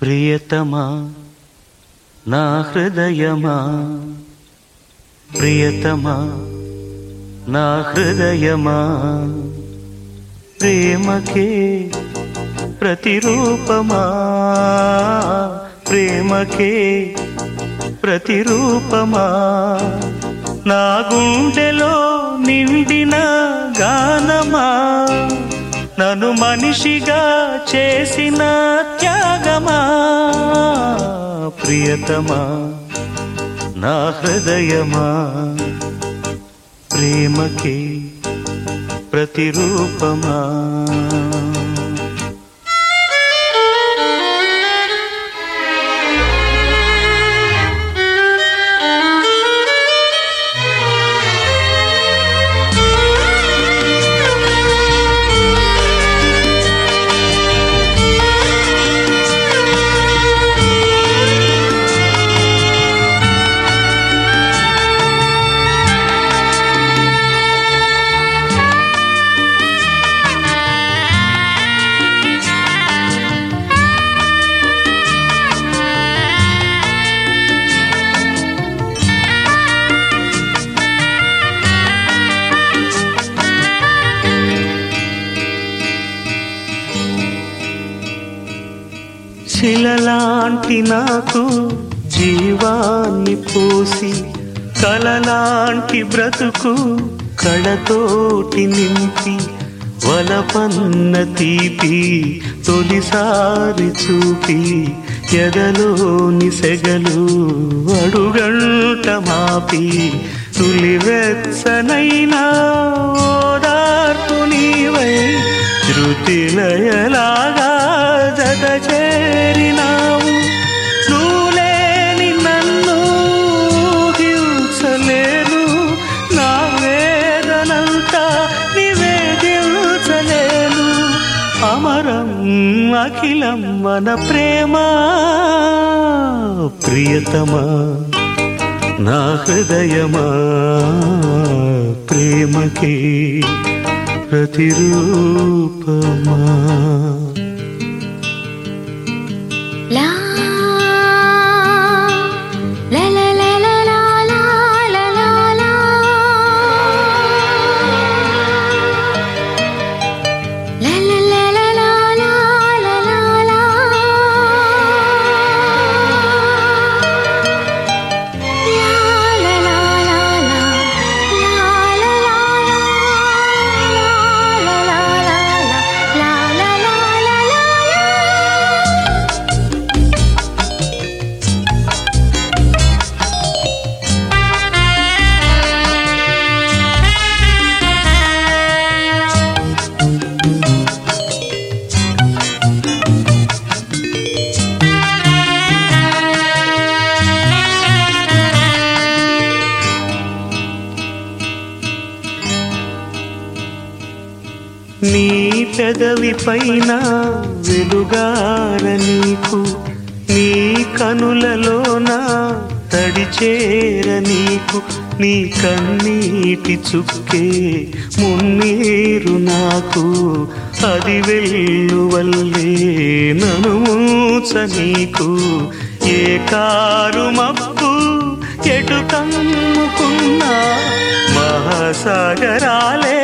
ప్రియతమా నా హృదయమా? ప్రియతమా నా హృదయమా? ప్రేమకే ప్రతిరూపమా? ప్రేమకే ప్రతిరూపమా? నా గుండెలో నిండిన గా నన్ను మనిషిగా చేసిన త్యాగమా? ప్రియతమా? నా హృదయమా? ప్రేమకి ప్రతిరూపమా? శిలలాంటి నాకు జీవాన్ని పోసి కలలాంటి బ్రతుకు కళతోటి నింపి వలపన్న తీపి తొలిసారి చూపి ఎదలోని సెగలు అడుగంట మాపి తులివెచ్చనైనా ఓదార్పు నీవై శృతిలయలాగా అమరం అఖిలం మన ప్రేమ. ప్రియతమా నా హృదయమా ప్రేమకి ప్రతిరూపమా. పెదవి పైన వెలుగార నీకు? నీ కనులలోన తడిచేర నీకు? నీ కన్నీటి చుక్కే మున్నీరు నాకు. అది వెల్లువల్లే నను మూచ నీకు. ఏ కారు మప్పు ఎటు కమ్ముకున్నా? మహాసాగరాలే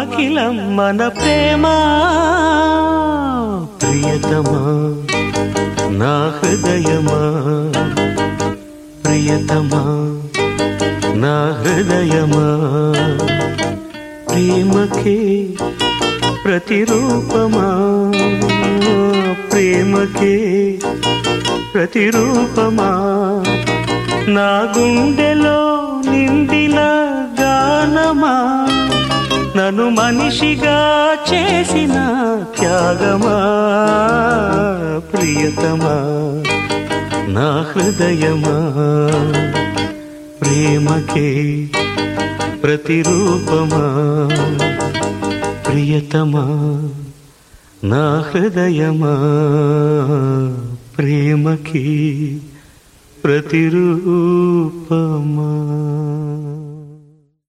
అఖిలం మన ప్రేమ. ప్రియతమా నా హృదయమా? ప్రియతమా నా హృదయమా? ప్రేమకే ప్రతిరూపమా? ప్రేమకే ప్రతిరూపమా? నా గుండెలో నిండిన గానమా? నన్ను మనిషిగా చేసిన త్యాగమా? ప్రియతమా? నా హృదయమా? ప్రేమకే ప్రతిరూపమా? ప్రియతమా? నా హృదయమా? ప్రేమకి ప్రతిరూపమా?